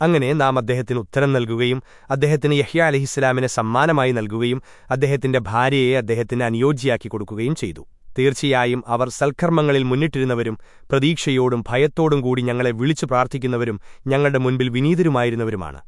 അങ്ങനെ നാം അദ്ദേഹത്തിന് ഉത്തരം നൽകുകയും അദ്ദേഹത്തിന് യഹ്യ അലഹിസ്ലാമിനെ സമ്മാനമായി നൽകുകയും അദ്ദേഹത്തിന്റെ ഭാര്യയെ അദ്ദേഹത്തിന് അനുയോജ്യയാക്കി കൊടുക്കുകയും ചെയ്തു. തീർച്ചയായും അവർ സൽക്കർമ്മങ്ങളിൽ മുന്നിട്ടിരുന്നവരും പ്രതീക്ഷയോടും ഭയത്തോടും കൂടി ഞങ്ങളെ വിളിച്ചു പ്രാർത്ഥിക്കുന്നവരും ഞങ്ങളുടെ മുൻപിൽ വിനീതരുമായിരുന്നവരുമാണ്.